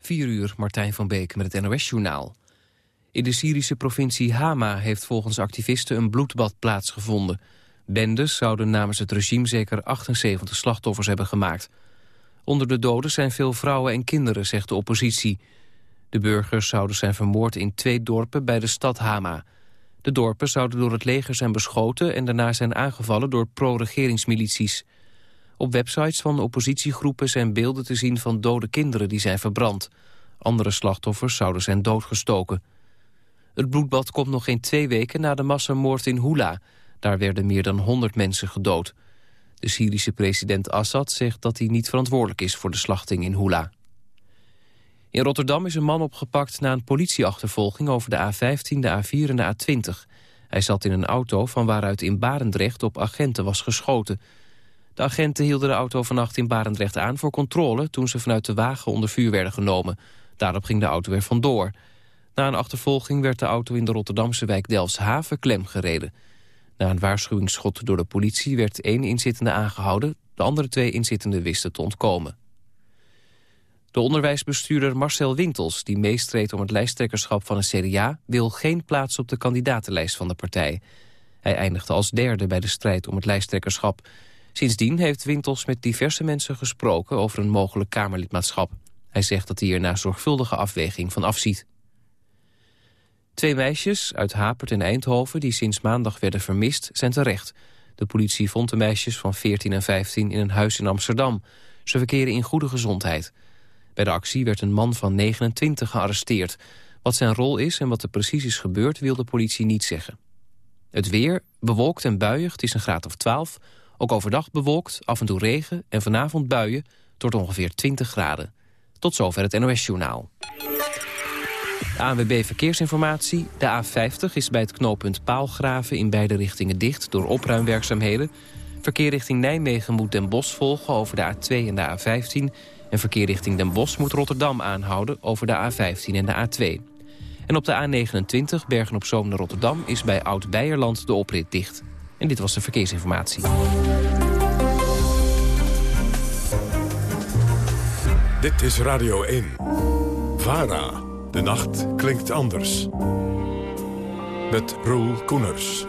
4 uur, Martijn van Beek met het NOS-journaal. In de Syrische provincie Hama heeft volgens activisten een bloedbad plaatsgevonden. Bendes zouden namens het regime zeker 78 slachtoffers hebben gemaakt. Onder de doden zijn veel vrouwen en kinderen, zegt de oppositie. De burgers zouden zijn vermoord in twee dorpen bij de stad Hama. De dorpen zouden door het leger zijn beschoten... en daarna zijn aangevallen door pro-regeringsmilities. Op websites van oppositiegroepen zijn beelden te zien van dode kinderen die zijn verbrand. Andere slachtoffers zouden zijn doodgestoken. Het bloedbad komt nog geen twee weken na de massamoord in Hula. Daar werden meer dan 100 mensen gedood. De Syrische president Assad zegt dat hij niet verantwoordelijk is voor de slachting in Hula. In Rotterdam is een man opgepakt na een politieachtervolging over de A15, de A4 en de A20. Hij zat in een auto van waaruit in Barendrecht op agenten was geschoten. De agenten hielden de auto vannacht in Barendrecht aan voor controle... toen ze vanuit de wagen onder vuur werden genomen. Daarop ging de auto weer vandoor. Na een achtervolging werd de auto in de Rotterdamse wijk Delfshaven klemgereden. Na een waarschuwingsschot door de politie werd één inzittende aangehouden. De andere twee inzittenden wisten te ontkomen. De onderwijsbestuurder Marcel Wintels, die meestreed om het lijsttrekkerschap van een CDA... wil geen plaats op de kandidatenlijst van de partij. Hij eindigde als derde bij de strijd om het lijsttrekkerschap. Sindsdien heeft Wintels met diverse mensen gesproken over een mogelijk Kamerlidmaatschap. Hij zegt dat hij er na zorgvuldige afweging van afziet. Twee meisjes uit Hapert en Eindhoven die sinds maandag werden vermist zijn terecht. De politie vond de meisjes van 14 en 15 in een huis in Amsterdam. Ze verkeren in goede gezondheid. Bij de actie werd een man van 29 gearresteerd. Wat zijn rol is en wat er precies is gebeurd wil de politie niet zeggen. Het weer, bewolkt en buiig, het is een graad of 12. Ook overdag bewolkt, af en toe regen en vanavond buien tot ongeveer 20 graden. Tot zover het NOS-journaal. ANWB Verkeersinformatie. De A50 is bij het knooppunt Paalgraven in beide richtingen dicht door opruimwerkzaamheden. Verkeer richting Nijmegen moet Den Bosch volgen over de A2 en de A15. En verkeer richting Den Bosch moet Rotterdam aanhouden over de A15 en de A2. En op de A29 Bergen-op-Zoom naar Rotterdam is bij Oud-Beierland de oprit dicht. En dit was de verkeersinformatie. Dit is Radio 1. VARA. De nacht klinkt anders. Met Roel Koeners.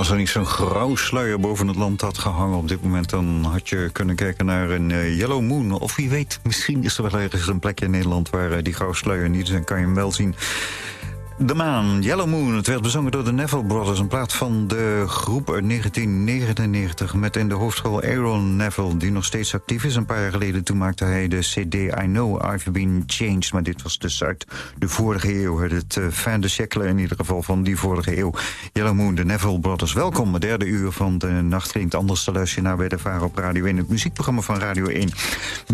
Als er niet zo'n grauw sluier boven het land had gehangen op dit moment... dan had je kunnen kijken naar een uh, Yellow Moon. Of wie weet, misschien is er wel ergens een plekje in Nederland... waar uh, die grauw sluier niet is en kan je hem wel zien. De Maan, Yellow Moon. Het werd bezongen door de Neville Brothers. Een plaat van de groep uit 1999 met in de hoofdrol Aaron Neville... die nog steeds actief is. Een paar jaar geleden toen maakte hij de CD I Know I've Been Changed. Maar dit was dus uit de vorige eeuw. Het uh, fan de siècle in ieder geval van die vorige eeuw. Yellow Moon, de Neville Brothers. Welkom, het derde uur van de Nacht klinkt anders te luisteren... naar bij de Varen op Radio 1, het muziekprogramma van Radio 1.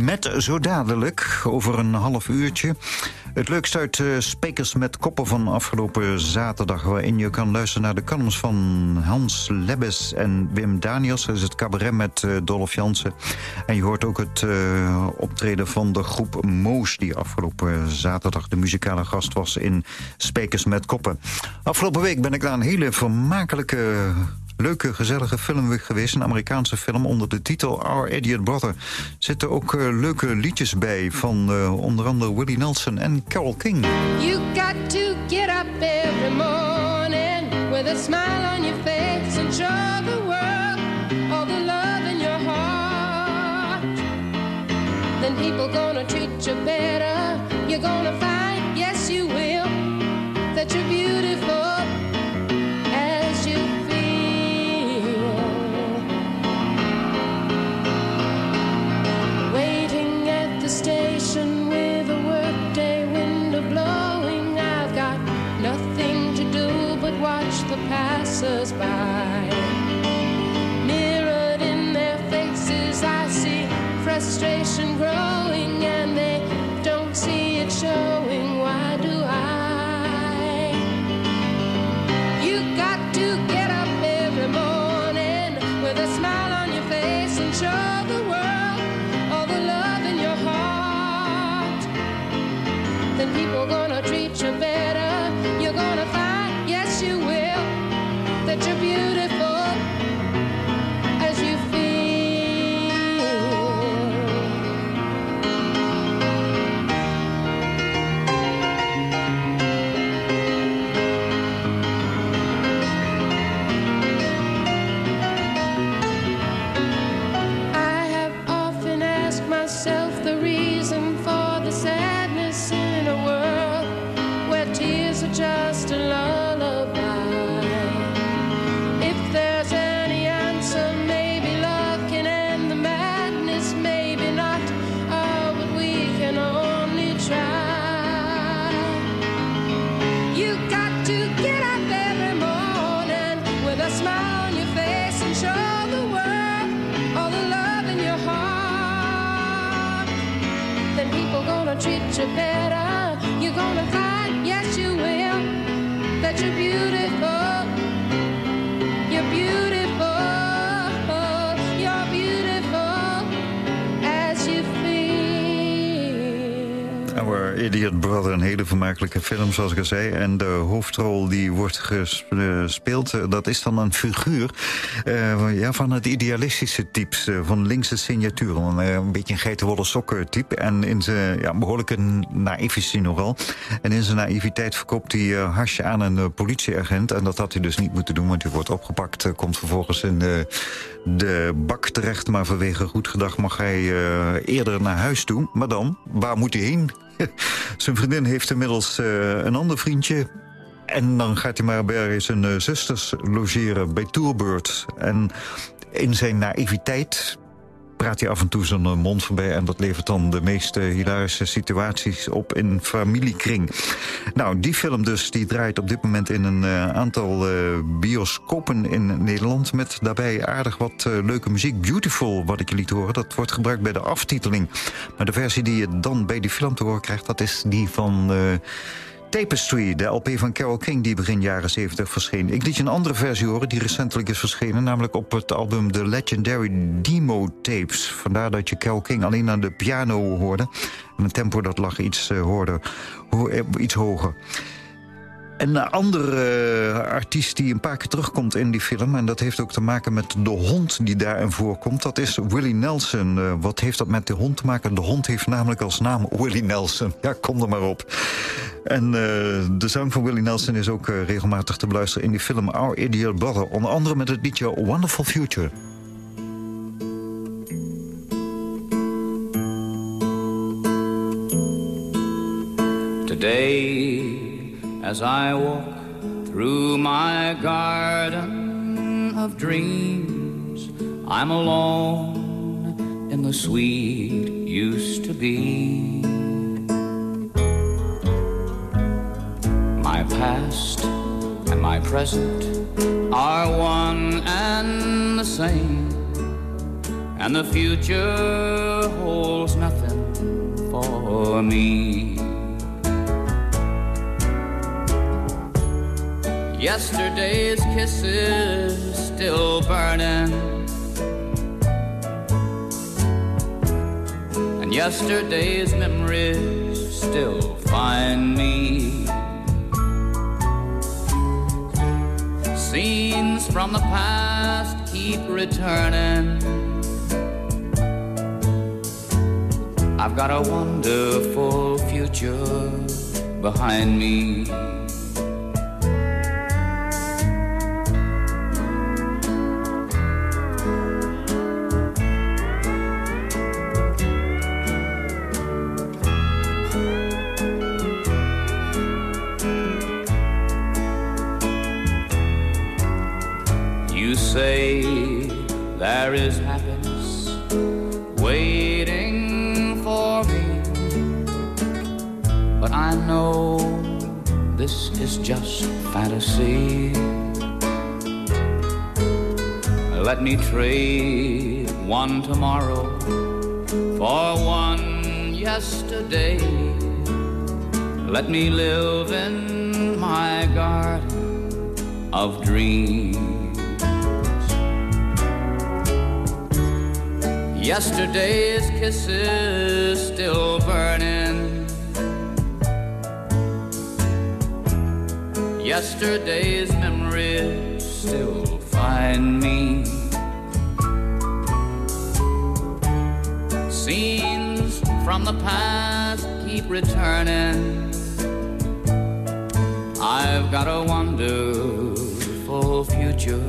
Met zo dadelijk, over een half uurtje... het leukste uit uh, Spekers met Koppen van afgelopen zaterdag... waarin je kan luisteren naar de columns van Hans Lebbes en Wim Daniels. Dat is het cabaret met uh, Dolph Jansen. En je hoort ook het uh, optreden van de groep Moos... die afgelopen zaterdag de muzikale gast was in Spekers met Koppen. Afgelopen week ben ik naar een hele vermakelijke leuke, gezellige film geweest. Een Amerikaanse film onder de titel Our Idiot Brother. Zitten ook uh, leuke liedjes bij van onder andere Willie Nelson en Carole King. You got to get up every morning with a smile on your face and show the world all the love in your heart. Then people gonna treat you better. You're gonna find, passers by. Mirrored in their faces, I see frustration growing, vermakelijke film, zoals ik al zei. En de hoofdrol die wordt gespeeld, eh, dat is dan een figuur... eh, ja, van het idealistische type, eh, van linkse signatuur. Een, beetje een geitenwolle sokken type. En in zijn ja, behoorlijke hij nogal. En in zijn naïviteit verkoopt hij hasje aan een politieagent. En dat had hij dus niet moeten doen, want hij wordt opgepakt. komt vervolgens in de, bak terecht. Maar vanwege goed gedrag mag hij eerder naar huis toe. Maar dan, waar moet hij heen? Zijn vriendin heeft inmiddels eh, een ander vriendje. En dan gaat hij maar bij zijn eh, zusters logeren bij Tourbird. En in zijn naïviteit praat hij af en toe zijn eh, mond voorbij... en dat levert dan de meest eh, hilarische situaties op in familiekring. Nou, die film dus, die draait op dit moment in een eh, aantal eh, bioscopen in Nederland... met daarbij aardig wat leuke muziek. Beautiful, wat ik je liet horen, dat wordt gebruikt bij de aftiteling. Maar de versie die je dan bij die film te horen krijgt... dat is die van... Tapestry, de LP van Carole King die begin jaren 70 verscheen. Ik liet je een andere versie horen die recentelijk is verschenen... namelijk op het album The Legendary Demo Tapes. Vandaar dat je Carole King alleen aan de piano hoorde. En het tempo dat lag iets, eh, hoorde, ho- eh, iets hoger. Een andere uh, artiest die een paar keer terugkomt in die film... en dat heeft ook te maken met de hond die daarin voorkomt... dat is Willie Nelson. Uh, wat heeft dat met de hond te maken? De hond heeft namelijk als naam Willie Nelson. Ja, kom er maar op. En uh, de zang van Willie Nelson is ook regelmatig te beluisteren... in die film Our Idiot Brother. Onder andere met het liedje Wonderful Future. Today, as I walk through my garden of dreams, I'm alone in the sweet used to be. My past and my present are one and the same, and the future holds nothing for me. Yesterday's kisses still burning. And yesterday's memories still find me. Scenes from the past keep returning. I've got a wonderful future behind me. Fantasy. Let me trade one tomorrow for one yesterday. Let me live in my garden of dreams. Yesterday's kisses still burning Yesterday's memories still find me. Scenes from the past keep returning. I've got a wonderful future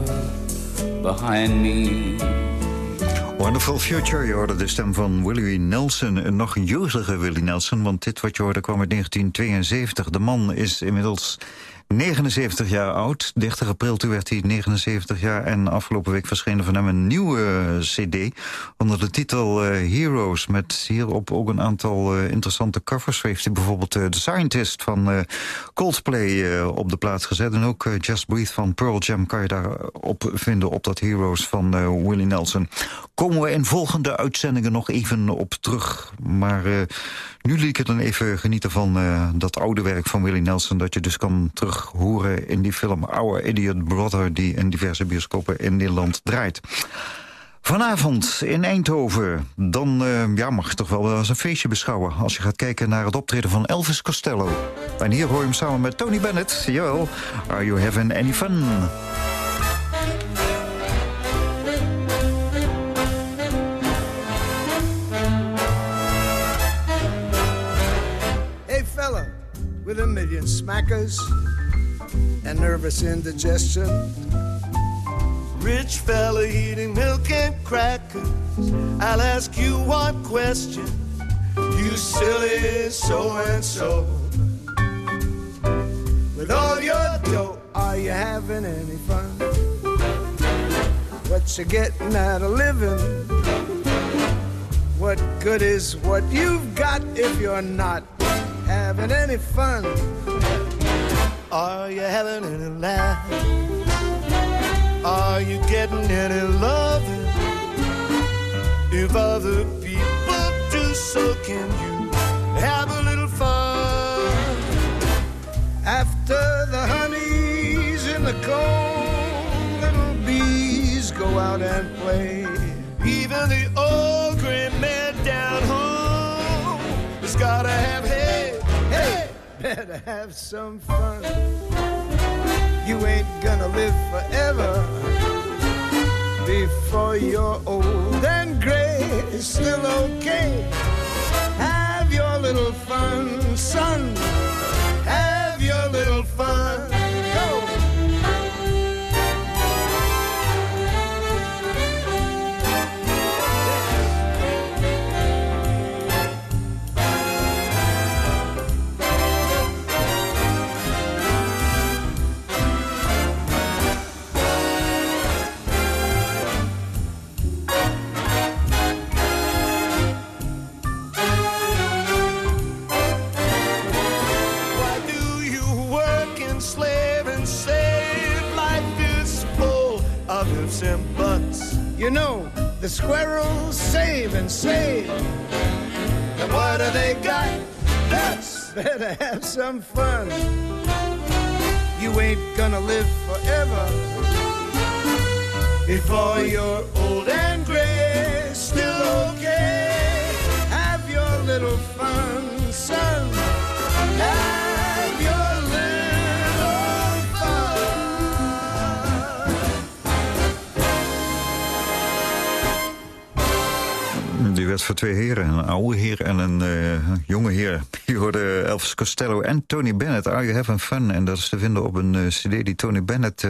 behind me. Wonderful Future, je hoorde de stem van Willie Nelson. Een nog jeugdige Willie Nelson, want dit wat je hoorde kwam uit 1972. De man is inmiddels 79 jaar oud. 30 april toen werd hij 79 jaar. En afgelopen week verscheen er van hem een nieuwe eh, cd... onder de titel uh, Heroes. Met hierop ook een aantal uh, interessante covers. Heeft hij bijvoorbeeld The Scientist van Coldplay op de plaats gezet. En ook Just Breathe van Pearl Jam kan je daarop vinden... op dat Heroes van Willie Nelson. Komen we in volgende uitzendingen nog even op terug. Maar nu liet ik dan even genieten van uh, dat oude werk van Willie Nelson... dat je dus kan terug horen in die film Our Idiot Brother... die in diverse bioscopen in Nederland draait. Vanavond in Eindhoven, dan uh, ja, mag je toch wel eens een feestje beschouwen... als je gaat kijken naar het optreden van Elvis Costello. En hier hoor je hem samen met Tony Bennett. Jawel, Are You Having Any Fun? Smackers and nervous indigestion. Rich fella eating milk and crackers. I'll ask you one question, you silly so and so. With all your dough, are you having any fun? What you getting out of living? What good is what you've got if you're not? having any fun? Are you having any laugh? Are you getting any love? If other people do, so can you have a little fun? After the honey's in the comb, little bees go out and play. Even the old gray man down home has gotta have better have some fun. You ain't gonna live forever before you're old and gray. It's still okay. Have your little fun, son. Have your little fun. Ifs and buts. You know, the squirrels save and save. And what do they got? Nuts. Better have some fun. You ain't gonna live forever. Before you're old and gray, still okay. Have your little duet voor twee heren. Een oude heer en een eh, jonge heer. Je hoorde Elvis Costello en Tony Bennett. Are You Having Fun? En dat is te vinden op een eh, cd die Tony Bennett...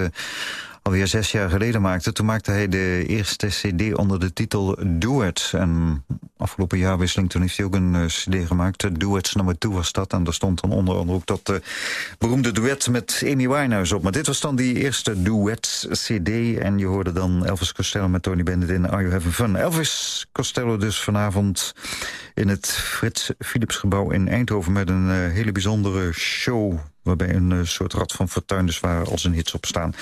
alweer zes jaar geleden maakte. Toen maakte hij de eerste cd onder de titel Duets. En afgelopen jaarwisseling toen heeft hij ook een eh, cd gemaakt. Duets nummer 2 was dat. En daar stond dan onder andere ook dat eh, beroemde duet met Amy Winehouse op. Maar dit was dan die eerste Duets cd. En je hoorde dan Elvis Costello met Tony Bennett in Are You Having Fun? Elvis Costello dus vanavond in het Frits Philips gebouw in Eindhoven... met een eh, hele bijzondere show waarbij een eh, soort rad van fortuin dus waar als een hits op staan.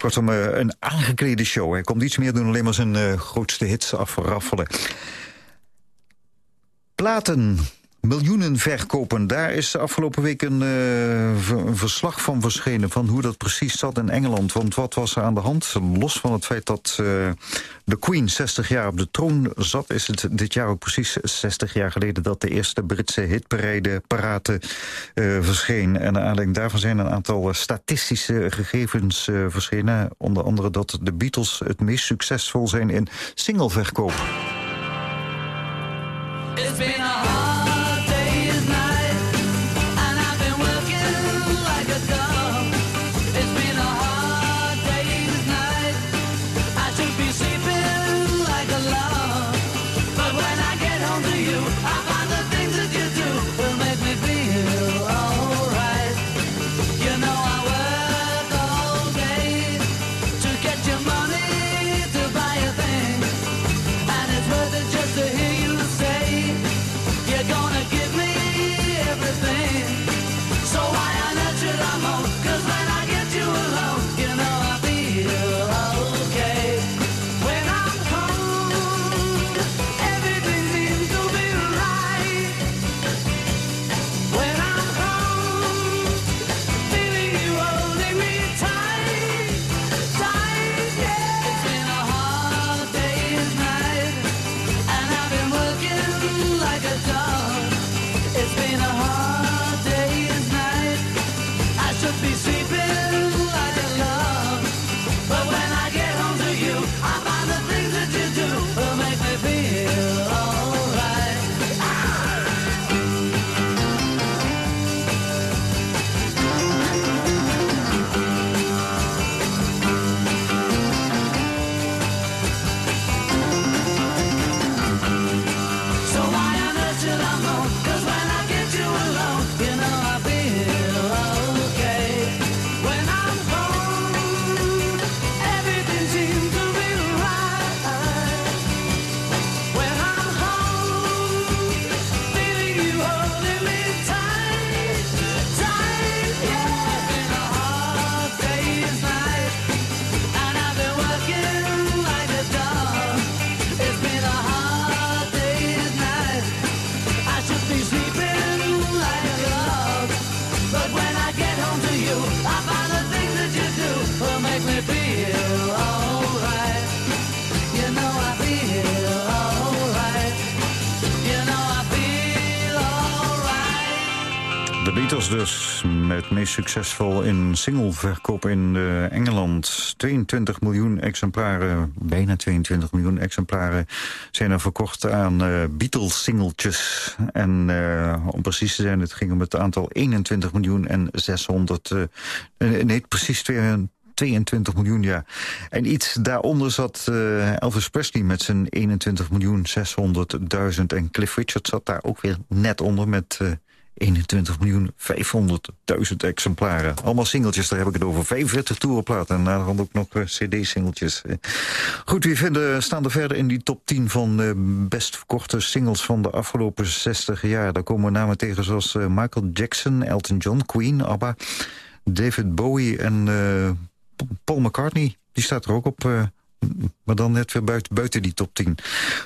Kortom, eh, een aangeklede show. Hij komt iets meer doen alleen maar zijn eh, grootste hits afraffelen. Platen. Miljoenen verkopen. Daar is de afgelopen week een, eh, een verslag van verschenen... van hoe dat precies zat in Engeland. Want wat was er aan de hand? Los van het feit dat eh, de Queen 60 jaar op de troon zat... is het dit jaar ook precies 60 jaar geleden... dat de eerste Britse hitparade parate eh, verscheen. En naar aanleiding daarvan zijn een aantal statistische gegevens verschenen. Onder andere dat de Beatles het meest succesvol zijn in singleverkoop. Met meest succesvol in singleverkoop in eh, Engeland. 22 miljoen exemplaren, bijna 22 miljoen exemplaren... zijn er verkocht aan uh, Beatles-singeltjes. En uh, om precies te zijn, het ging om het aantal 21 miljoen en 600... nee, precies 22 miljoen, ja. En iets daaronder zat Elvis Presley met zijn 21 miljoen 600.000. En Cliff Richard zat daar ook weer net onder met... 21 miljoen 500.000 exemplaren. Allemaal singeltjes, daar heb ik het over. 45 toerenplaten en daar ook nog uh, cd-singeltjes. Goed, wie vinden, staan er verder in die top 10 van uh, best verkochte singles van de afgelopen 60 jaar. Daar komen namen tegen zoals Michael Jackson, Elton John, Queen, ABBA... David Bowie en Paul McCartney. Die staat er ook op... Maar dan net weer buiten, buiten die top 10.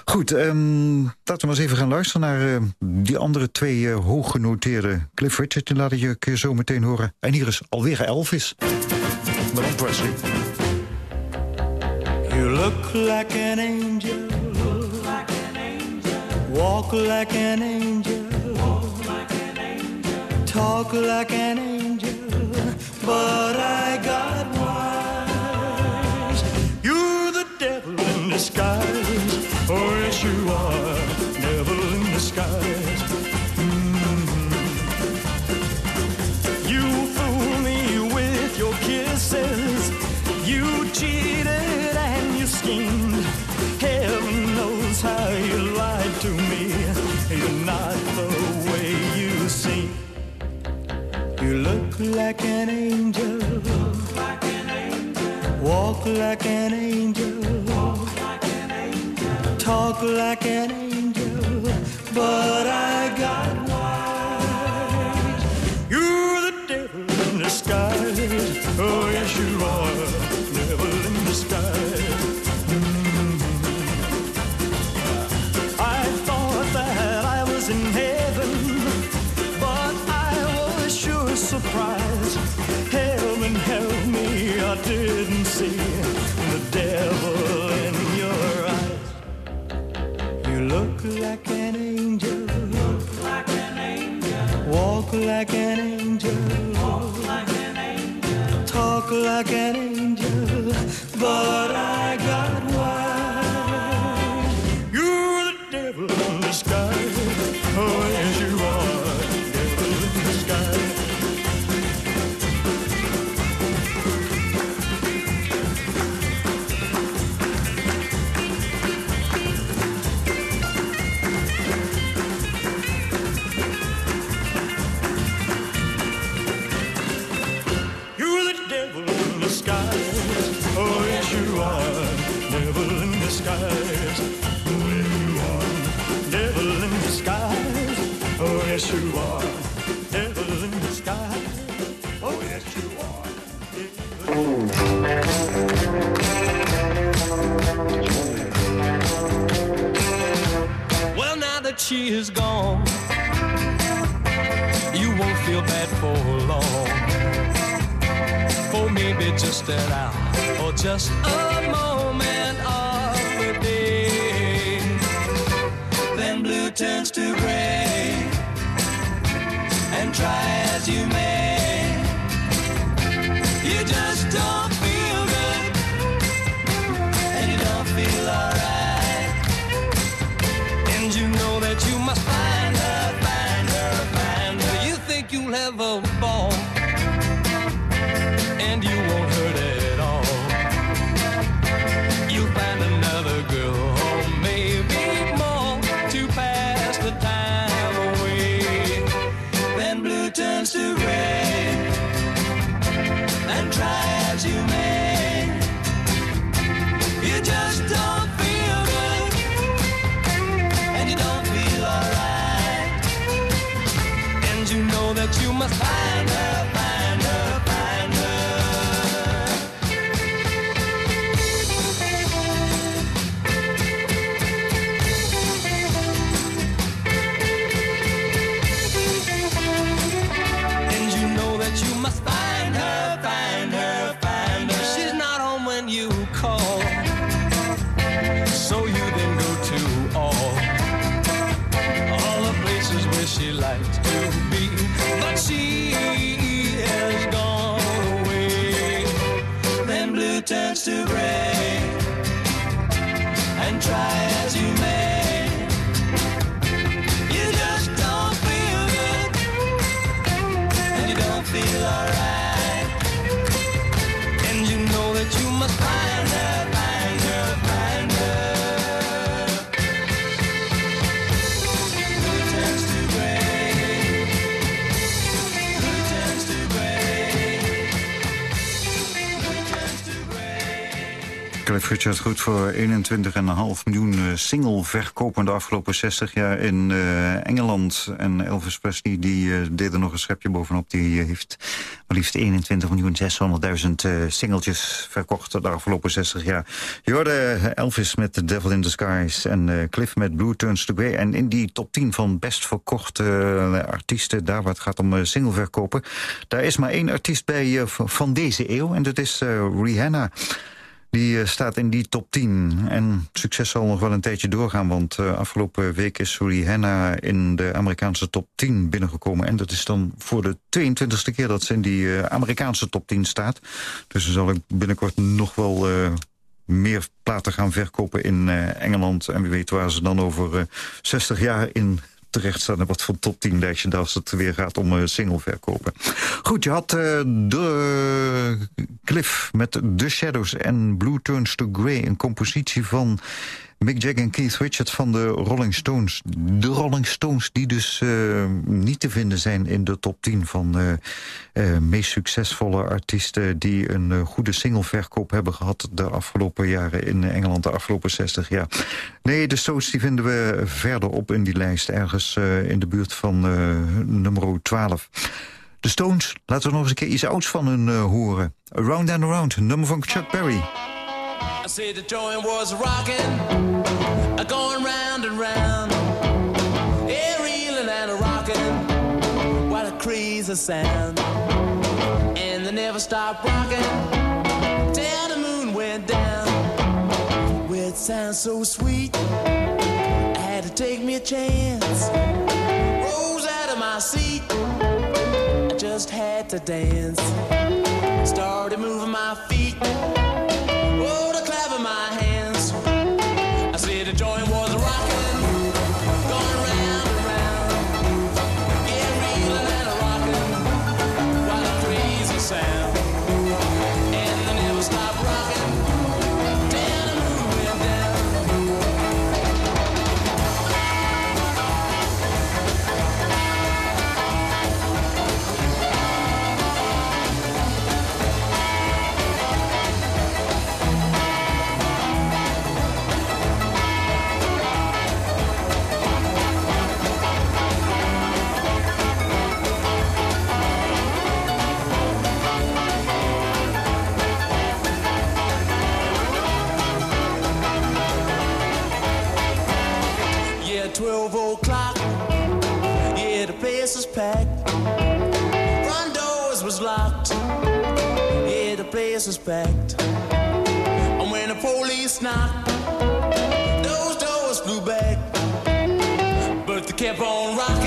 Goed, um, laten we maar eens even gaan luisteren naar uh, die andere twee uh, hooggenoteerde Cliff Richard. Die laat ik je zo meteen horen. En hier is alweer Elvis. Dan Presley. You look like an angel. Walk like an angel. Talk like an angel. But I got in disguise. Oh, yes, you are. Devil in disguise. Mm. You fool me with your kisses. You cheated and you schemed. Heaven knows how you lied to me. You're not the way you seem. You look like an angel. Walk like an angel. Like an angel. But Talk yes, you are. Devil in disguise. Oh, yes, you are. Well, now that she is gone, you won't feel bad for long. For maybe just an hour or just a moment of the day. Then blue turns to try as you may, it turns to gray. And try as you Cliff Richard goed voor 21,5 miljoen eh, single verkopen de afgelopen 60 jaar in eh, Engeland. En Elvis Presley die, eh, deed er nog een schepje bovenop. Die heeft maar liefst 21 miljoen 600.000 eh, singeltjes verkocht de afgelopen 60 jaar. Je Elvis met The Devil in Disguise en eh, Cliff met Blue Turns to Grey. En in die top 10 van best verkochte artiesten, daar waar het gaat om eh, singleverkopen... daar is maar één artiest bij van- deze eeuw en dat is Rihanna. Die eh, staat in die top 10. En succes zal nog wel een tijdje doorgaan... want eh, afgelopen week is Rihanna in de Amerikaanse top 10 binnengekomen. En dat is dan voor de 22e keer dat ze in die eh, Amerikaanse top 10 staat. Dus dan zal ik binnenkort nog wel... meer platen gaan verkopen in Engeland. En wie weet waar ze dan over eh, 60 jaar in terecht staan. En wat voor top 10 lijstje als het weer gaat om eh, single verkopen. Goed, je had eh, de Cliff met The Shadows en Blue Turns to Grey. Een compositie van Mick Jagger en Keith Richards van de Rolling Stones. De Rolling Stones die dus eh, niet te vinden zijn in de top 10 van eh, meest succesvolle artiesten... die een goede singleverkoop hebben gehad de afgelopen jaren in Engeland, de afgelopen 60 jaar. Nee, de Stones die vinden we verderop in die lijst, ergens in de buurt van nummer 12. De Stones, laten we nog eens een keer iets ouds van hun horen. Around and Around, nummer van Chuck Berry. I said the joint was rocking, going round and round. Yeah, reeling and a rocking, what a crazy sound. And they never stopped rocking till the moon went down. Well, it sounds so sweet, I had to take me a chance. Rose out of my seat, I just had to dance. Started moving my feet. 12 o'clock. Yeah, the place was packed. Front doors was locked. Yeah, the place was packed. And when the police knocked, those doors flew back. But they kept on rocking.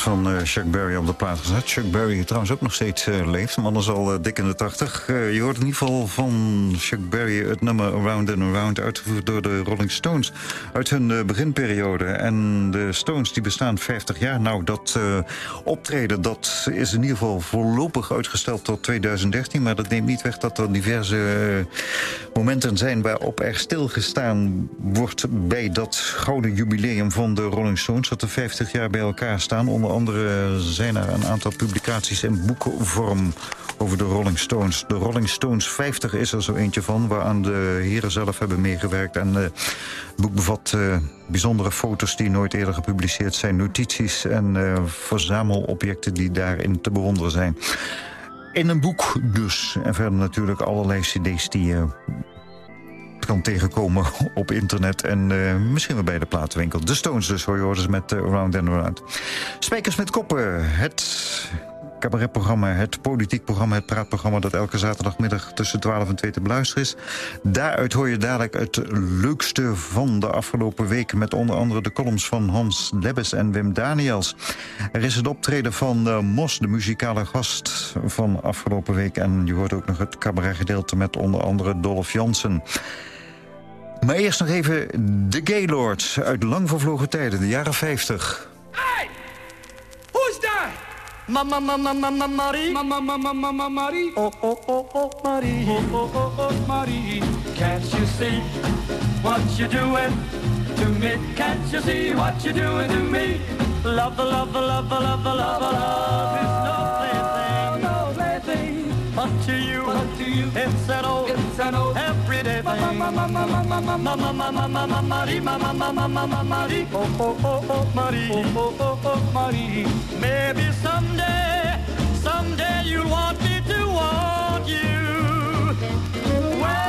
Van eh, Chuck Berry op de plaat gezet. Chuck Berry trouwens ook nog steeds uh, leeft. De is al uh, dik in de tachtig. je hoort in ieder geval van Chuck Berry het nummer Around and Around... uitgevoerd door de Rolling Stones uit hun beginperiode. En de Stones die bestaan 50 jaar. Nou, dat optreden dat is in ieder geval voorlopig uitgesteld tot 2013. Maar dat neemt niet weg dat er diverse momenten zijn... waarop er stilgestaan wordt bij dat gouden jubileum van de Rolling Stones... dat er 50 jaar bij elkaar staan. Onder andere zijn er een aantal publicaties in boekvorm over de Rolling Stones. De Rolling Stones 50 is er zo eentje van, waaraan de heren zelf hebben meegewerkt. En uh, het boek bevat uh, bijzondere foto's die nooit eerder gepubliceerd zijn. Notities en uh, verzamelobjecten die daarin te bewonderen zijn. In een boek dus. En verder natuurlijk allerlei cd's die je kan tegenkomen op internet. En uh, misschien wel bij de platenwinkel. De Stones dus, hoor je dus met uh, Around and Around. Spijkers met koppen. Het cabaretprogramma, het politiek programma, het praatprogramma... dat elke zaterdagmiddag tussen 12 en 2 te beluisteren is. Daaruit hoor je dadelijk het leukste van de afgelopen weken... met onder andere de columns van Hans Lebbes en Wim Daniels. Er is het optreden van Mos, de muzikale gast van afgelopen week. En je hoort ook nog het cabaretgedeelte met onder andere Dolph Jansen. Maar eerst nog even de Gaylords uit lang vervlogen tijden, de jaren 50. Hey! Who's that? Mama, mama, mama, Marie. Mama, mama, mama, Marie. Oh, oh, oh, oh, Marie. Oh, oh, oh, oh, Marie. Can't you see what you're doing to me? Can't you see what you're doing to me? Love, love, love, love, love, love is no plaything. No To you, but to you, it's an old, it's an old everyday thing. Marie, Marie. Oh, oh, oh, oh, Marie. Oh, oh, oh, oh, Marie. Maybe someday, someday you'll want me to want you. When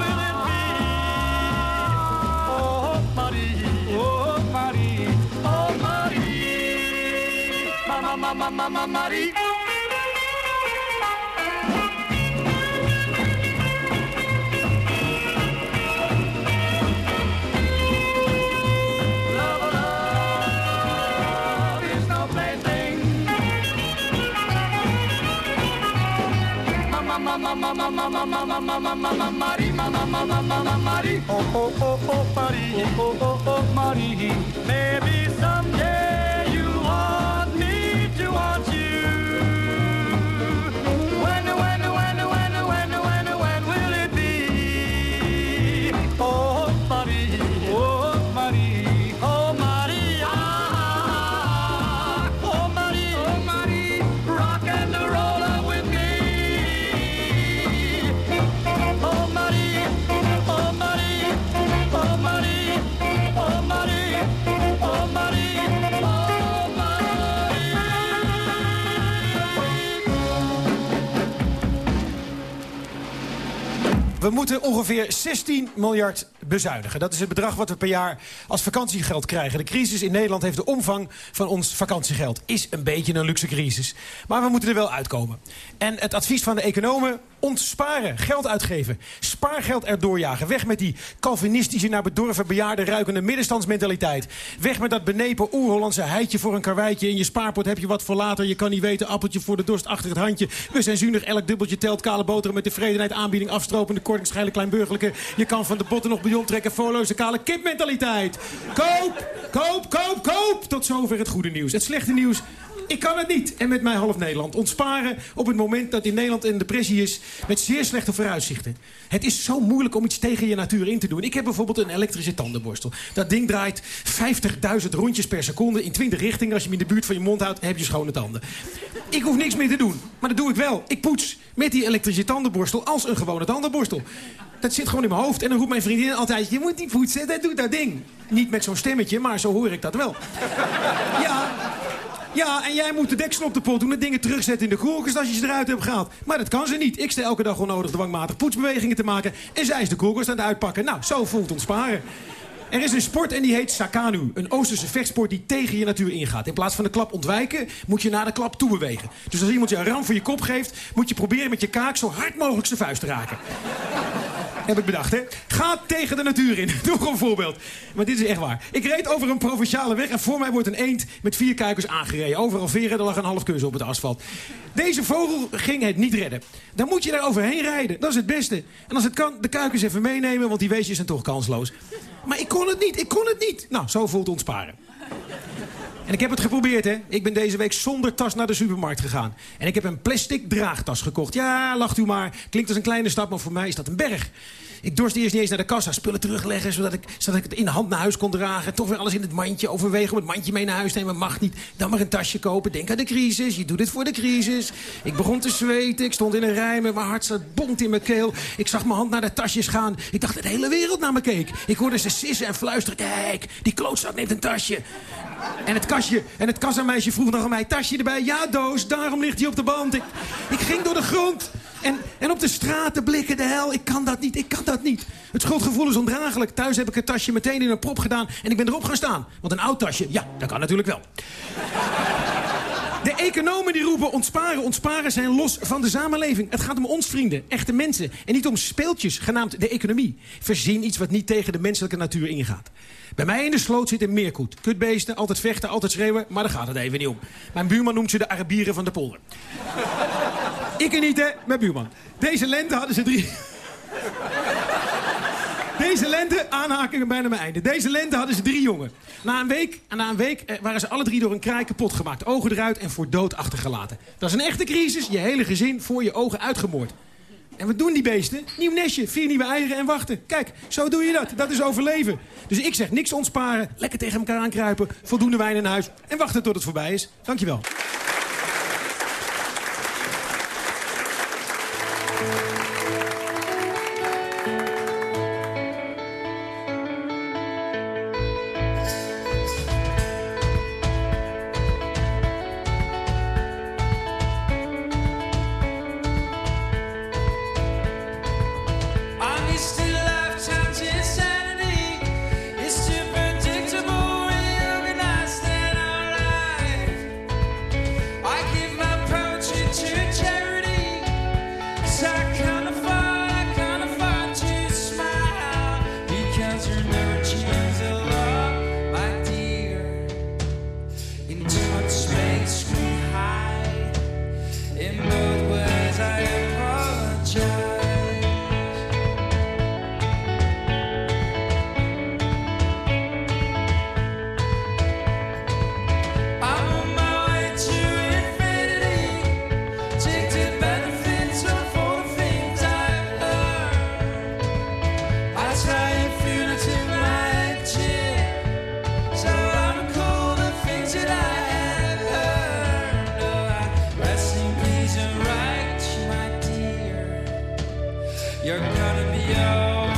will it be? Oh, Marie. Oh, Marie. Oh, Marie. Mama, mama, mama, Marie. Mama, mama, mama, mama, mama, Marie, mama, mama, mama, Marie. Oh, oh, oh, oh, Marie. Oh, oh, oh, oh, Marie. Maybe someday We moeten ongeveer 16 miljard bezuinigen. Dat is het bedrag wat we per jaar als vakantiegeld krijgen. De crisis in Nederland heeft de omvang van ons vakantiegeld. Is een beetje een luxe crisis. Maar we moeten er wel uitkomen. En het advies van de economen... ontsparen, geld uitgeven, spaargeld erdoor jagen. Weg met die Calvinistische, naar bedorven, bejaarde, ruikende middenstandsmentaliteit. Weg met dat benepen oer-Hollandse heitje voor een karweitje. In je spaarpot heb je wat voor later. Je kan niet weten, appeltje voor de dorst achter het handje. We zijn zuinig, elk dubbeltje telt. Kale boterham met tevredenheid, aanbieding, afstropende korting, kleinburgerlijke. Je kan van de botten nog bouillon trekken, voorloze kale kipmentaliteit. Koop, koop, koop, koop. Tot zover het goede nieuws. Het slechte nieuws... Ik kan het niet. En met mij half Nederland. Ontsparen op het moment dat in Nederland een depressie is... met zeer slechte vooruitzichten. Het is zo moeilijk om iets tegen je natuur in te doen. Ik heb bijvoorbeeld een elektrische tandenborstel. Dat ding draait 50.000 rondjes per seconde in 20 richtingen. Als je hem in de buurt van je mond houdt, heb je schone tanden. Ik hoef niks meer te doen. Maar dat doe ik wel. Ik poets met die elektrische tandenborstel als een gewone tandenborstel. Dat zit gewoon in mijn hoofd. En dan roept mijn vriendin altijd... je moet niet poetsen, dat doet dat ding. Niet met zo'n stemmetje, maar zo hoor ik dat wel. Ja... Ja, en jij moet de deksel op de pot doen en dingen terugzetten in de koelkast als je ze eruit hebt gehaald. Maar dat kan ze niet. Ik sta elke dag onnodig dwangmatig poetsbewegingen te maken en zij is de koelkast aan het uitpakken. Nou, zo voelt ontsparen. Er is een sport en die heet Sakanu. Een Oosterse vechtsport die tegen je natuur ingaat. In plaats van de klap ontwijken, moet je naar de klap toe bewegen. Dus als iemand je een ram voor je kop geeft... moet je proberen met je kaak zo hard mogelijk zijn vuist te raken. Heb ik bedacht, hè? Ga tegen de natuur in. Nog een voorbeeld. Maar dit is echt waar. Ik reed over een provinciale weg en voor mij wordt een eend met vier kuikens aangereden. Overal veren, er lag een half kus op het asfalt. Deze vogel ging het niet redden. Dan moet je daar overheen rijden. Dat is het beste. En als het kan, de kuikens even meenemen, want die weesjes zijn toch kansloos. Maar ik kon het niet, ik kon het niet. Nou, zo voelt ontsparen. En ik heb het geprobeerd, hè. Ik ben deze week zonder tas naar de supermarkt gegaan. En ik heb een plastic draagtas gekocht. Ja, lacht u maar. Klinkt als een kleine stap, maar voor mij is dat een berg. Ik dorste eerst niet eens naar de kassa, spullen terugleggen... zodat ik, zodat ik het in de hand naar huis kon dragen. Toch weer alles in het mandje, overwegen om het mandje mee naar huis te nemen. Mag niet, dan maar een tasje kopen. Denk aan de crisis, je doet dit voor de crisis. Ik begon te zweten, ik stond in een rij... met mijn hart zat bont in mijn keel. Ik zag mijn hand naar de tasjes gaan. Ik dacht dat de hele wereld naar me keek. Ik hoorde ze sissen en fluisteren. Kijk, die klootzak neemt een tasje. En het kastje, en het kassameisje vroeg nog aan mij... tasje erbij, ja doos, daarom ligt hij op de band. Ik ging door de grond. En, en op de straten blikken de hel. Ik kan dat niet, ik kan dat niet. Het schuldgevoel is ondraaglijk. Thuis heb ik het tasje meteen in een prop gedaan... en ik ben erop gaan staan. Want een oud tasje, ja, dat kan natuurlijk wel. De economen die roepen ontsparen, ontsparen zijn los van de samenleving. Het gaat om ons vrienden, echte mensen. En niet om speeltjes, genaamd de economie. Verzin iets wat niet tegen de menselijke natuur ingaat. Bij mij in de sloot zit een meerkoet. Kutbeesten, altijd vechten, altijd schreeuwen, maar daar gaat het even niet om. Mijn buurman noemt ze de Arabieren van de polder. Ik er niet, hè, mijn buurman. Deze lente hadden ze drie... Deze lente, aanhakingen bijna mijn einde. Deze lente hadden ze drie jongen. Na een week, na een week eh, waren ze alle drie door een kraai kapot gemaakt. Ogen eruit en voor dood achtergelaten. Dat is een echte crisis. Je hele gezin voor je ogen uitgemoord. En wat doen die beesten? Nieuw nestje, vier nieuwe eieren en wachten. Kijk, zo doe je dat. Dat is overleven. Dus ik zeg niks ontsparen, lekker tegen elkaar aankruipen... voldoende wijn in huis en wachten tot het voorbij is. Dankjewel. You're gonna be alright.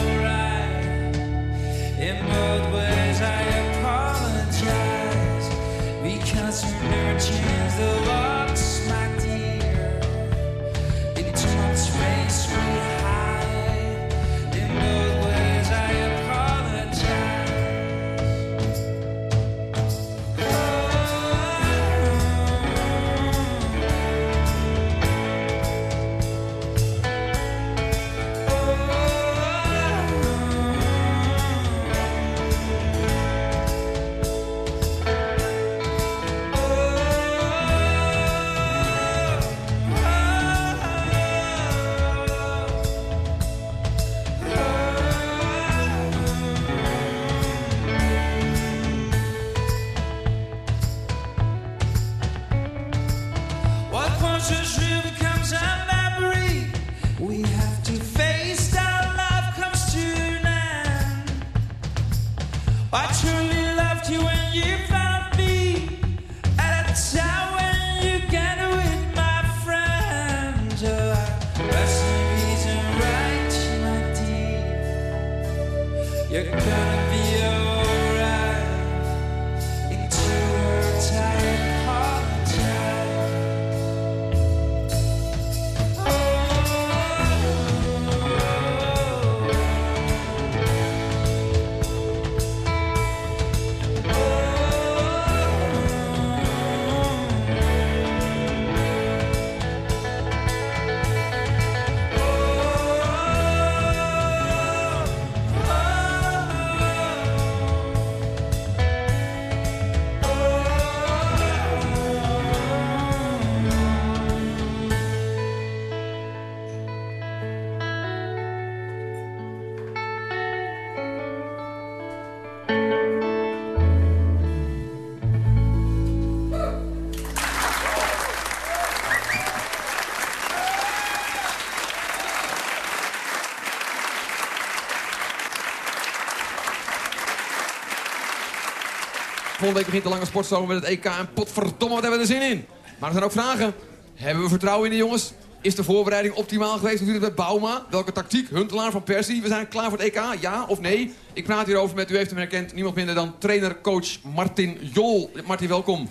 Volgende week begint de lange sportzomer met het EK. En potverdomme, wat hebben we er zin in. Maar er zijn ook vragen. Hebben we vertrouwen in de jongens? Is de voorbereiding optimaal geweest? Hoe zit het met Bauma? Welke tactiek? Huntelaar van Persie? We zijn klaar voor het EK? Ja of nee? Ik praat hierover met, u heeft hem herkend, niemand minder dan trainer-coach Martin Jol. Martin, welkom.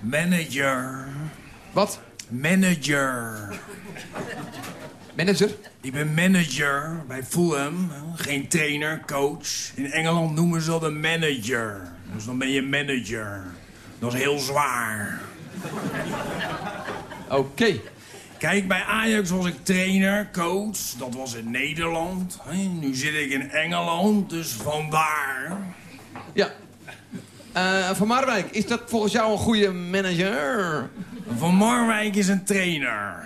Manager. Wat? Manager. Manager? Ik ben manager bij Fulham. Geen trainer, coach. In Engeland noemen ze dat een manager. Dus dan ben je manager. Dat is heel zwaar. Oké. Kijk, bij Ajax was ik trainer, coach. Dat was in Nederland. Nu zit ik in Engeland, dus vandaar. Ja. Eh, van Marwijk, is dat volgens jou een goede manager? Van Marwijk is een trainer.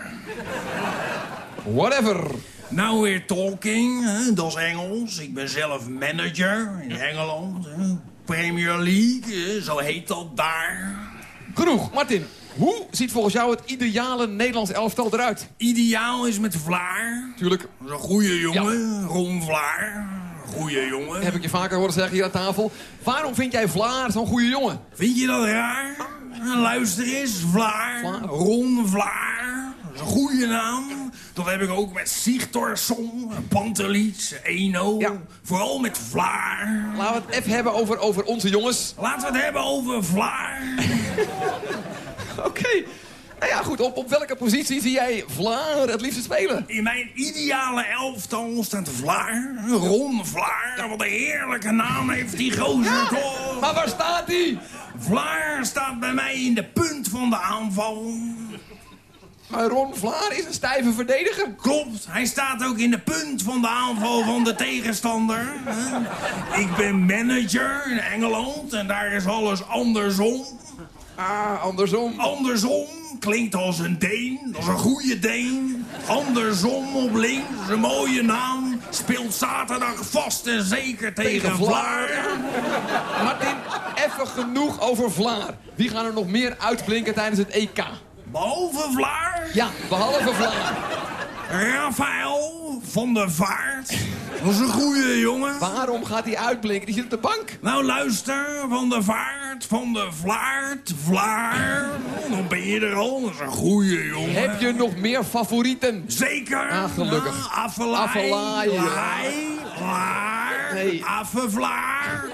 Whatever. Now we're talking, dat is Engels. Ik ben zelf manager in Engeland. Premier League, hè, zo heet dat daar. Genoeg. Martin, hoe ziet volgens jou het ideale Nederlands elftal eruit? Ideaal is met Vlaar. Tuurlijk. Dat is een goede jongen, Ron Vlaar. Goeie jongen. Heb ik je vaker horen zeggen hier aan tafel. Waarom vind jij Vlaar zo'n goede jongen? Vind je dat raar? Luister eens, Vlaar. Ron Vlaar. Is een goede naam. Dat heb ik ook met Sigtorsson, Pantelits, Eno. Vooral met Vlaar. Laten we het even hebben over, over onze jongens. Laten we het hebben over Vlaar. Oké. Nou ja, goed. Op, op welke positie zie jij Vlaar het liefst spelen? In mijn ideale elftal staat Vlaar. Ron Vlaar. Wat een heerlijke naam heeft die gozer toch? Maar waar staat hij? Vlaar staat bij mij in de punt van de aanval. Maar Ron Vlaar is een stijve verdediger. Klopt, hij staat ook in de punt van de aanval van de tegenstander. Ik ben manager in Engeland en daar is alles andersom. Ah, andersom. Andersom klinkt als een Deen, dat is een goede Deen. Andersom op links, een mooie naam. Speelt zaterdag vast en zeker tegen, Tegen Vlaar. Vlaar. Martin, even genoeg over Vlaar. Wie gaan er nog meer uitblinken tijdens het EK? Behalve Vlaar? Ja, behalve Vlaar. Rafael van der Vaart. Dat is een goede jongen. Waarom gaat hij uitblinken? Die zit op de bank. Nou luister, van der Vaart, van der Vlaart, Vlaar. Oh, Dan ben je er al, dat is een goede jongen. Heb je nog meer favorieten? Zeker. Ah, gelukkig. Ja, Affelaai. Laai, Laar, Nee. Affevlaar,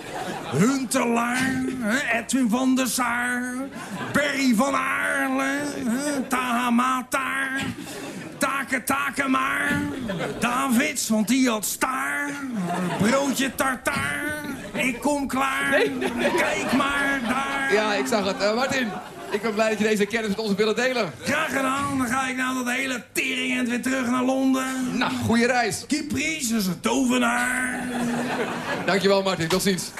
Huntelaar, Edwin van der Saar, Berry van Aarle, hè, Tahamataar, Take Takemaar, Davids, want die had staar, broodje tartaar, ik kom klaar, kijk maar daar. Ja, ik zag het. Eh, Martin, ik ben blij dat je deze kennis met ons willen delen. Graag gedaan, dan ga ik nou dat hele teringend weer terug naar Londen. Nou, goede reis. Kypries is een tovenaar. Dankjewel Martin, tot ziens.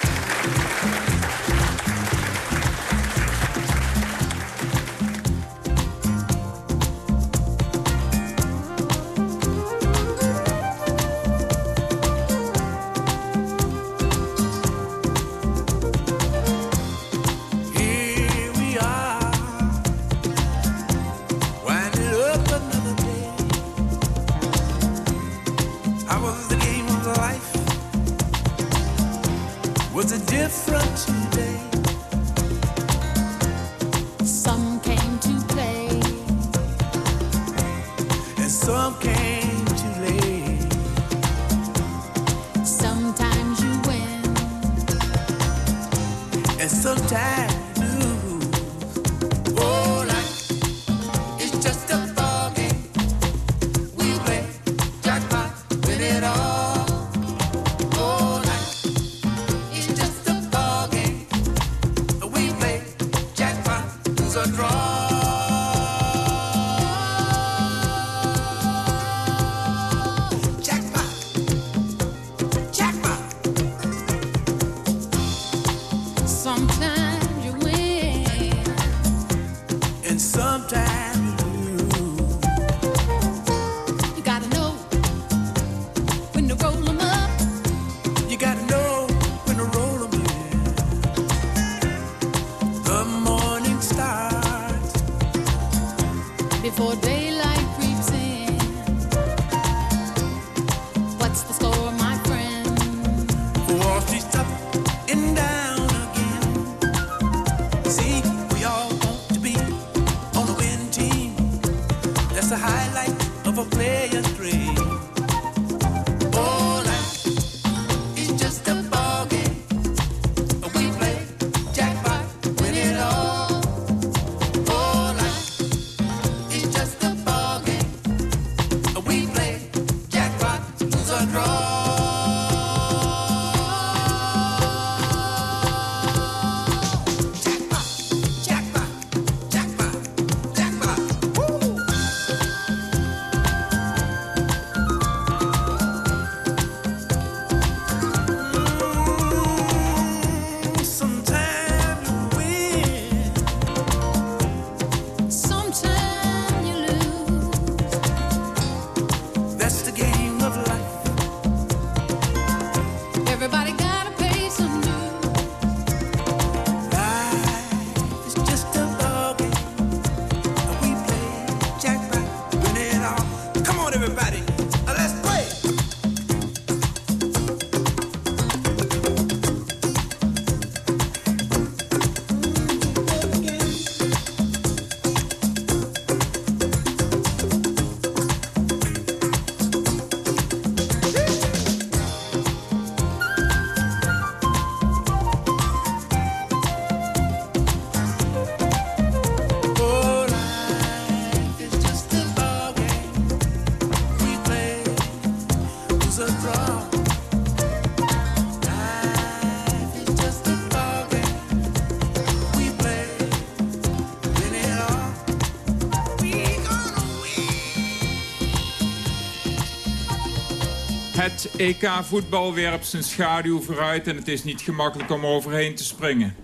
Het EK voetbal werpt zijn schaduw vooruit en het is niet gemakkelijk om overheen te springen.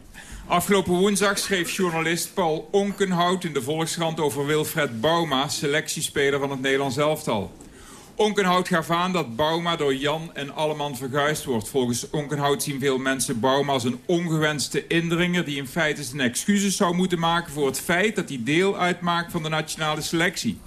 Afgelopen woensdag schreef journalist Paul Onkenhout in de Volkskrant over Wilfred Bouma, selectiespeler van het Nederlands elftal. Onkenhout gaf aan dat Bouma door Jan en Alleman verguisd wordt. Volgens Onkenhout zien veel mensen Bouma als een ongewenste indringer... die in feite zijn excuses zou moeten maken voor het feit dat hij deel uitmaakt van de nationale selectie.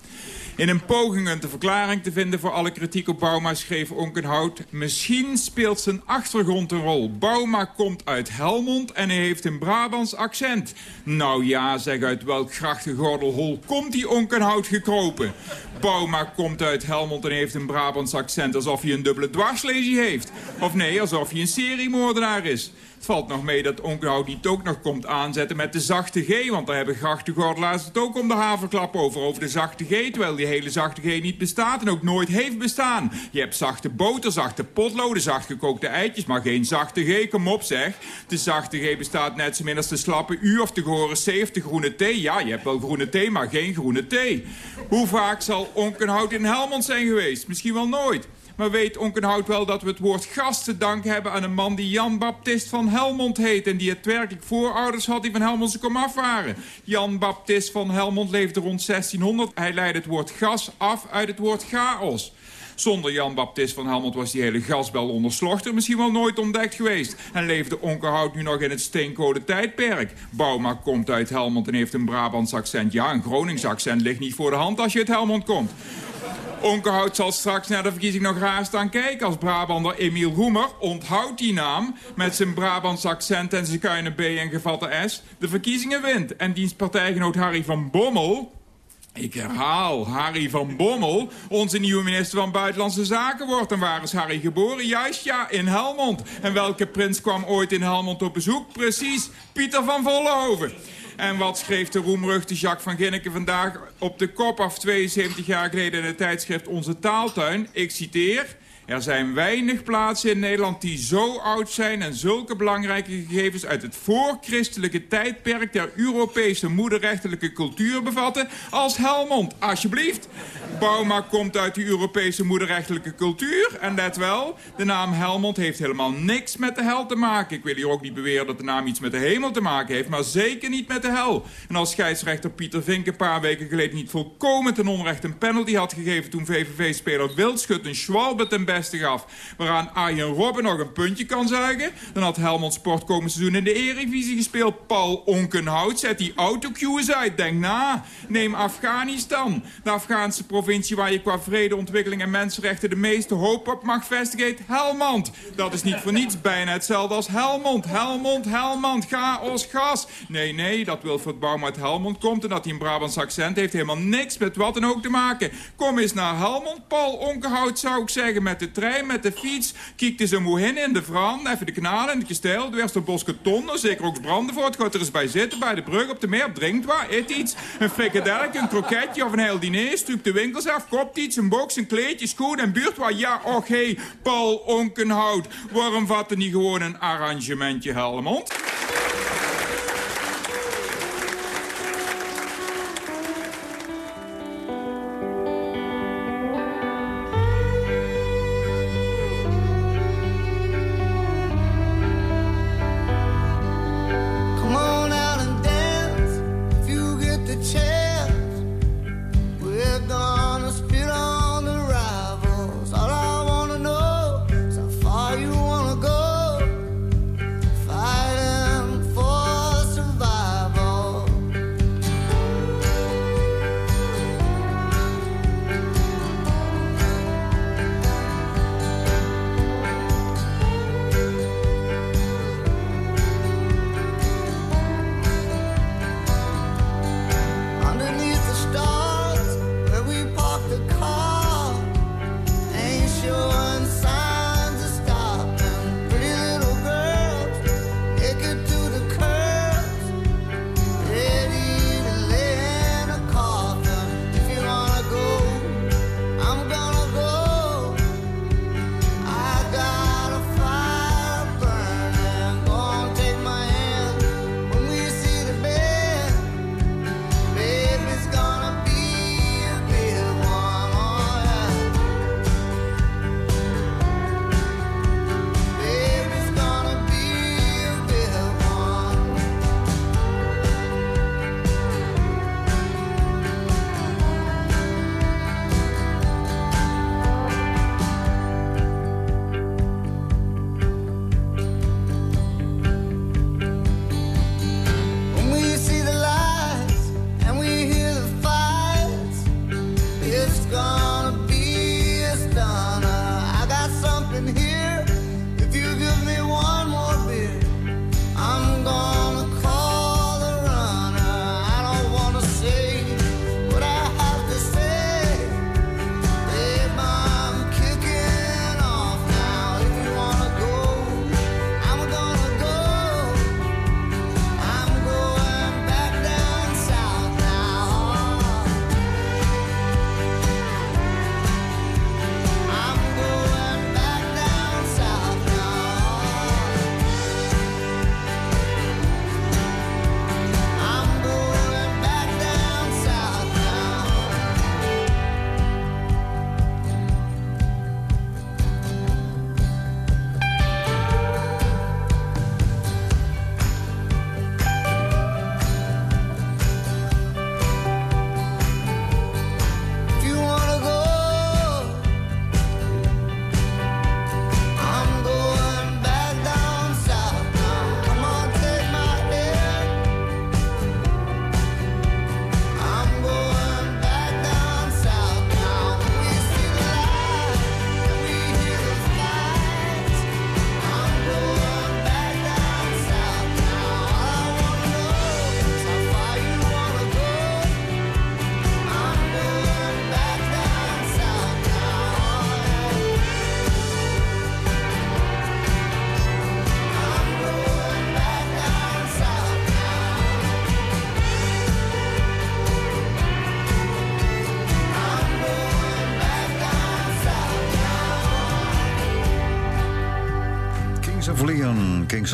In een poging een verklaring te vinden voor alle kritiek op Bouma schreef Onkenhout... Misschien speelt zijn achtergrond een rol. Bouma komt uit Helmond en hij heeft een Brabants accent. Nou ja, zeg uit welk grachtengordelhol komt die Onkenhout gekropen? Bouma komt uit Helmond en heeft een Brabants accent... alsof hij een dubbele dwarslesie heeft. Of nee, alsof hij een seriemoordenaar is. Het valt nog mee dat Onkenhout niet ook nog komt aanzetten met de zachte G... want daar hebben grachtengordelaars het ook om de haverklap over... over de zachte G, terwijl die hele zachte G niet bestaat... en ook nooit heeft bestaan. Je hebt zachte boter, zachte potloden, zacht gekookte eitjes... maar geen zachte G, kom op zeg. De zachte G bestaat net zo min als de slappe U of de gehoren C of de groene thee. Ja, je hebt wel groene thee, maar geen groene thee. Hoe vaak zal Onkenhout in Helmond zijn geweest? Misschien wel nooit. Maar weet Onkenhout wel dat we het woord gast te danken hebben... aan een man die Jan Baptist van Helmond heet... en die het werkelijk voorouders had die van Helmondse komaf waren. Jan Baptist van Helmond leefde rond 1600. Hij leidde het woord gas af uit het woord chaos. Zonder Jan Baptist van Helmond was die hele gasbel onder slochter misschien wel nooit ontdekt geweest. En leefde Onkenhout nu nog in het steencode tijdperk. Bouma komt uit Helmond en heeft een Brabants accent. Ja, een Gronings accent ligt niet voor de hand als je uit Helmond komt. Onkenhout zal straks naar de verkiezing nog raar staan kijken... als Brabander Emiel Roemer, onthoudt die naam... met zijn Brabants accent en zijn kuine B en gevatte S... de verkiezingen wint. En diens partijgenoot Harry van Bommel... Ik herhaal, Harry van Bommel, onze nieuwe minister van Buitenlandse Zaken wordt. En waar is Harry geboren? Juist ja, in Helmond. En welke prins kwam ooit in Helmond op bezoek? Precies, Pieter van Vollenhoven. En wat schreef de roemruchte Jacques van Ginneken vandaag op de kop af 72 jaar geleden in het tijdschrift Onze Taaltuin? Ik citeer... Er zijn weinig plaatsen in Nederland die zo oud zijn... en zulke belangrijke gegevens uit het voorchristelijke tijdperk... der Europese moederrechtelijke cultuur bevatten als Helmond. Alsjeblieft. Bouma komt uit de Europese moederrechtelijke cultuur. En let wel, de naam Helmond heeft helemaal niks met de hel te maken. Ik wil hier ook niet beweren dat de naam iets met de hemel te maken heeft... maar zeker niet met de hel. En als scheidsrechter Pieter Vink een paar weken geleden... niet volkomen ten onrecht een penalty had gegeven... toen VVV-speler Wildschut een schwalbe ten Waaraan Arjen Robben nog een puntje kan zuigen. Dan had Helmond Sport komend seizoen in de Eredivisie gespeeld. Paul Onkenhout zet die autocues uit. Denk na. Neem Afghanistan. De Afghaanse provincie waar je qua vrede, ontwikkeling en mensenrechten... de meeste hoop op mag vestigen Helmond. Dat is niet voor niets bijna hetzelfde als Helmond. Helmond, Helmond, chaos, gas. Nee, nee, dat Wilfred Baum uit Helmond komt... en dat hij een Brabants accent heeft helemaal niks met wat dan ook te maken. Kom eens naar Helmond, Paul Onkenhout zou ik zeggen... met de trein, met de fiets. Kiek eens een moe in de Vran, even de kanalen in het kasteel... de eerste bosketon, zeker ook Brandenvoort. Gaat er eens bij zitten, bij de brug op de meer. Drinkt wat, eet iets. Een frikadelletje, een kroketje of een heel diner. Stuk de winkels af, koopt iets, een box, een kleedje, schoen en buurt wat. Ja, och hé, Paul Onkenhout. Waarom vatten niet gewoon een arrangementje Helmond?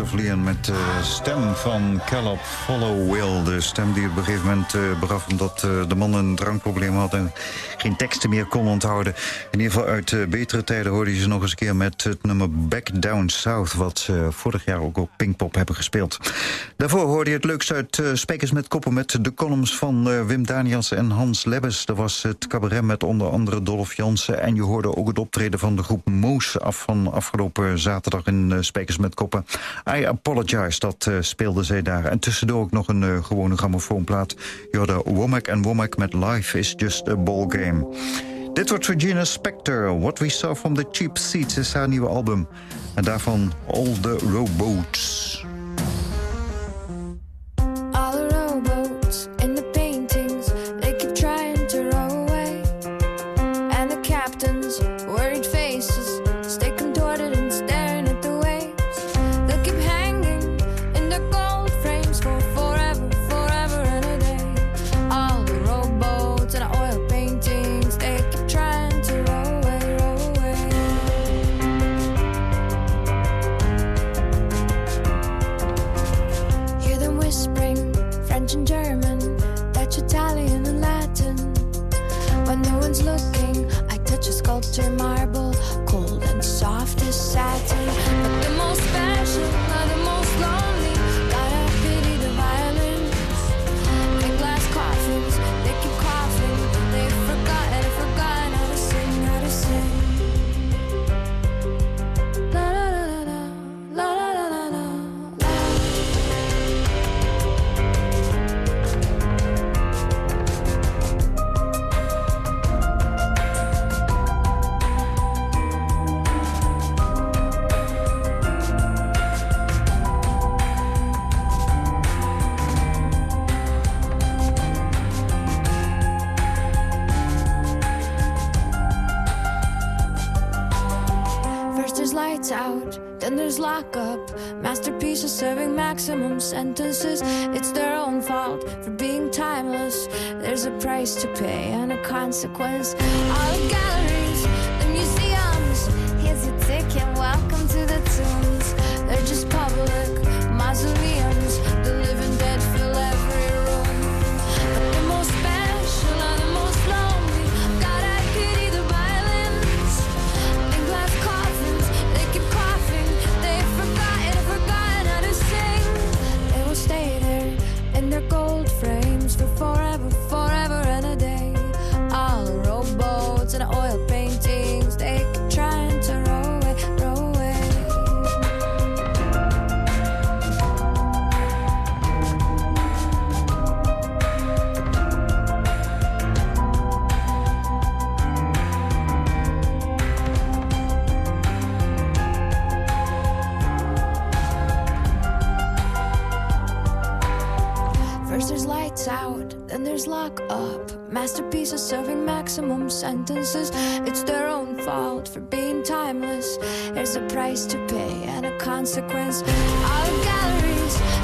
Of Met de stem van Caleb Follow Will. De stem die op een gegeven moment uh, begaf... omdat uh, de man een drankprobleem had en geen teksten meer kon onthouden. In ieder geval uit uh, betere tijden hoorde je ze nog eens een keer... met het nummer Back Down South... wat ze vorig jaar ook op Pinkpop hebben gespeeld. Daarvoor hoorde je het leukst uit Spijkers met Koppen... met de columns van Wim Daniels en Hans Lebbes. Er was het cabaret met onder andere Dolph Jansen... en je hoorde ook het optreden van de groep Moos... af van afgelopen zaterdag in Spijkers met Koppen. Apologize, dat uh, speelden zij daar. En tussendoor ook nog een uh, gewone grammofoonplaat. Je hoorde Womack en Womack met Life is Just a Ball Game. Dit wordt Regina Spector. What We Saw From The Cheap Seats is haar nieuwe album. En daarvan All The Rowboats. Lights out, then there's lockup. Masterpieces serving maximum sentences. It's their own fault for being timeless. There's a price to pay and a consequence. All the galleries, the museums. Here's your ticket, welcome to the tombs. They're just public mausoleums. Up. Masterpieces serving maximum sentences. It's their own fault for being timeless. There's a price to pay and a consequence. All galleries.